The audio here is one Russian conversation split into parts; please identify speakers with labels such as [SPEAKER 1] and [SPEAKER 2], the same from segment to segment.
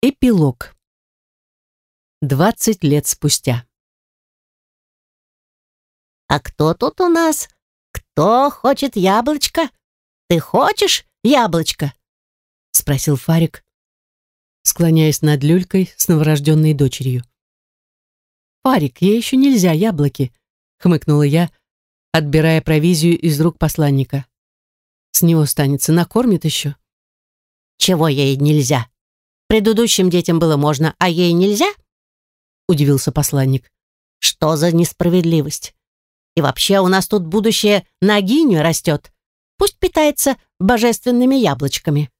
[SPEAKER 1] Эпилог. Двадцать лет спустя.
[SPEAKER 2] «А кто тут у нас? Кто хочет яблочко? Ты хочешь яблочко?» — спросил Фарик,
[SPEAKER 1] склоняясь над люлькой с новорожденной дочерью. «Фарик, ей еще нельзя яблоки», — хмыкнула я, отбирая провизию из рук посланника. «С него останется, накормит еще».
[SPEAKER 2] «Чего ей нельзя?» Предыдущим детям было можно, а ей нельзя?» Удивился посланник. «Что за несправедливость? И вообще у нас тут будущее на гиню растет. Пусть питается божественными яблочками».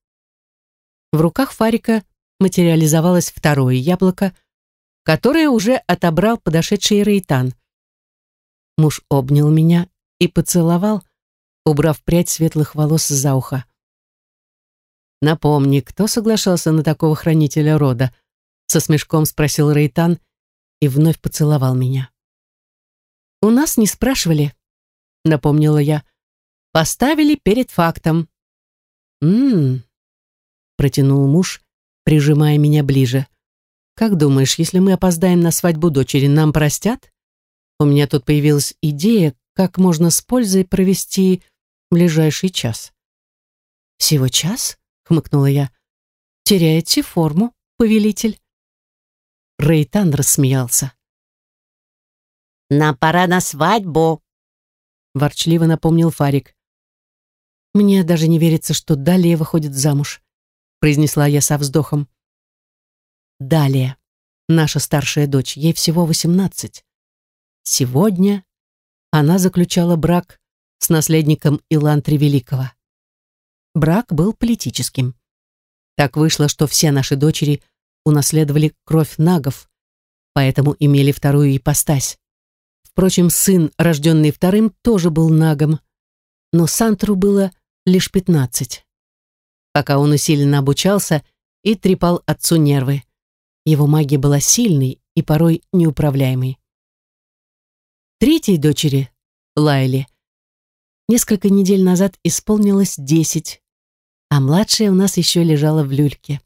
[SPEAKER 1] В руках Фарика материализовалось второе яблоко, которое уже отобрал подошедший Рейтан. Муж обнял меня и поцеловал, убрав прядь светлых волос за ухо. «Напомни, кто соглашался на такого хранителя рода?» Со смешком спросил Рейтан и вновь поцеловал меня. «У нас не спрашивали», — напомнила я. «Поставили перед фактом». «М-м-м», протянул муж, прижимая меня ближе. «Как думаешь, если мы опоздаем на свадьбу дочери, нам простят? У меня тут появилась идея, как можно с пользой провести ближайший час». «Всего час?» Хмыкнула я. «Теряете форму, повелитель?» Рейтан рассмеялся.
[SPEAKER 2] «Нам пора на свадьбу», — ворчливо напомнил Фарик.
[SPEAKER 1] «Мне даже не верится, что Далия выходит замуж», — произнесла я со вздохом. «Далия, наша старшая дочь, ей всего восемнадцать. Сегодня она заключала брак с наследником Илантри Великого брак был политическим. Так вышло, что все наши дочери унаследовали кровь нагов, поэтому имели вторую ипостась. Впрочем, сын, рожденный вторым, тоже был нагом, но Сантру было лишь пятнадцать. Пока он усиленно обучался и трепал отцу нервы. Его магия была сильной и порой неуправляемой. Третьей дочери, Лайле, несколько недель назад исполнилось десять, а младшая у нас еще лежала в люльке.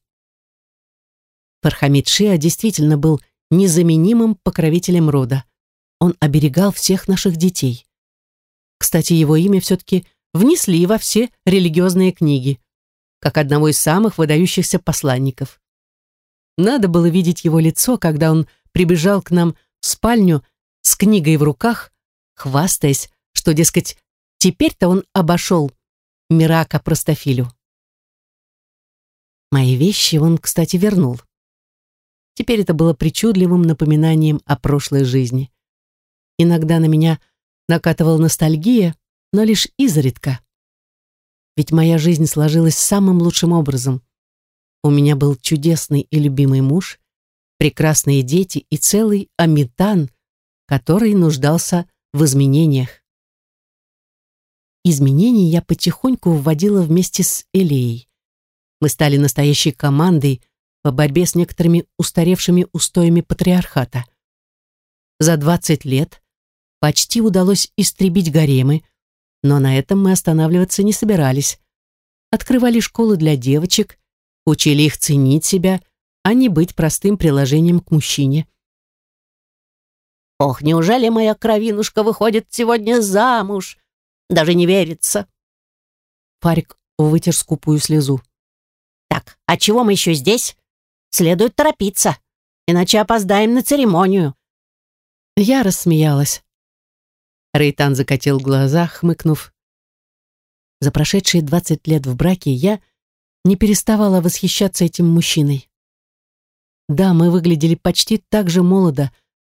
[SPEAKER 1] Фархамид Шиа действительно был незаменимым покровителем рода. Он оберегал всех наших детей. Кстати, его имя все-таки внесли во все религиозные книги, как одного из самых выдающихся посланников. Надо было видеть его лицо, когда он прибежал к нам в спальню с книгой в руках, хвастаясь, что, дескать, теперь-то он обошел Мирака Простофилю. Мои вещи он, кстати, вернул. Теперь это было причудливым напоминанием о прошлой жизни. Иногда на меня накатывала ностальгия, но лишь изредка. Ведь моя жизнь сложилась самым лучшим образом. У меня был чудесный и любимый муж, прекрасные дети и целый Амитан, который нуждался в изменениях. Изменения я потихоньку вводила вместе с Элеей. Мы стали настоящей командой по борьбе с некоторыми устаревшими устоями патриархата. За 20 лет почти удалось истребить гаремы, но на этом мы останавливаться не собирались. Открывали школы для девочек, учили их ценить себя, а не быть простым приложением к мужчине.
[SPEAKER 2] «Ох, неужели моя кровинушка выходит сегодня замуж? Даже не верится!»
[SPEAKER 1] Фарик вытер скупую слезу.
[SPEAKER 2] Так, а чего мы еще здесь? Следует торопиться, иначе опоздаем на церемонию.
[SPEAKER 1] Я рассмеялась. Рейтан закатил глаза, хмыкнув. За прошедшие двадцать лет в браке я не переставала восхищаться этим мужчиной. Да, мы выглядели почти так же молодо,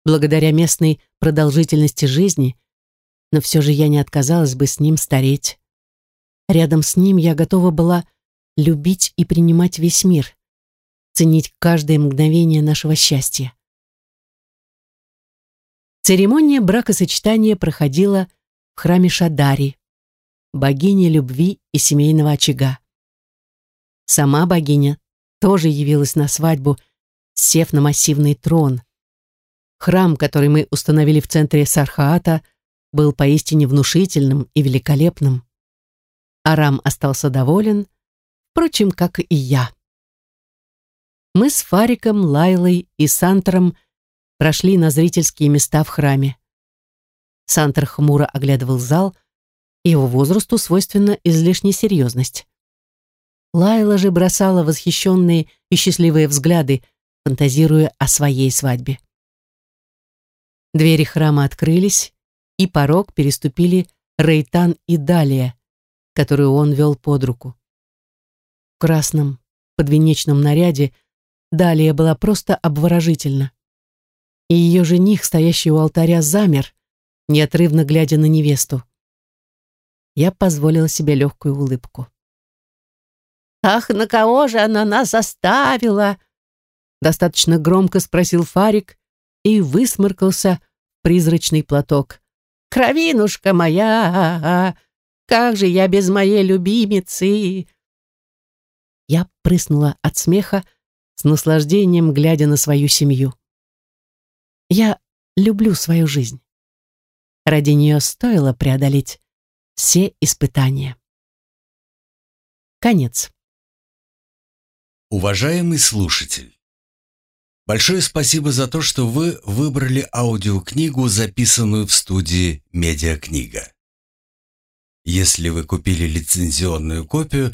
[SPEAKER 1] благодаря местной продолжительности жизни, но все же я не отказалась бы с ним стареть. Рядом с ним я готова была любить и принимать весь мир, ценить каждое мгновение нашего счастья. Церемония бракосочетания проходила в храме Шадари, богини любви и семейного очага. Сама богиня тоже явилась на свадьбу, сев на массивный трон. Храм, который мы установили в центре Сархаата, был поистине внушительным и великолепным. Арам остался доволен, впрочем, как и я. Мы с Фариком, Лайлой и Сантером прошли на зрительские места в храме. Сантер хмуро оглядывал зал, его возрасту свойственна излишняя серьезность. Лайла же бросала восхищенные и счастливые взгляды, фантазируя о своей свадьбе. Двери храма открылись, и порог переступили Рейтан и Далия, которую он вел под руку. Красном подвенечном наряде Далия была просто обворожительна. И ее жених, стоящий у алтаря, замер, неотрывно глядя на невесту. Я позволила себе легкую улыбку.
[SPEAKER 2] «Ах, на кого же она нас оставила?»
[SPEAKER 1] Достаточно громко спросил Фарик и высморкался в призрачный платок.
[SPEAKER 2] «Кровинушка моя! Как же я без моей любимицы!»
[SPEAKER 1] Я прыснула от смеха, с наслаждением глядя на свою семью. Я люблю свою жизнь. Ради нее стоило преодолеть все испытания. Конец.
[SPEAKER 3] Уважаемый слушатель, большое спасибо за то, что вы выбрали аудиокнигу, записанную в студии «Медиакнига». Если вы купили лицензионную копию,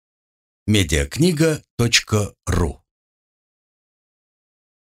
[SPEAKER 3] медиакнига.ру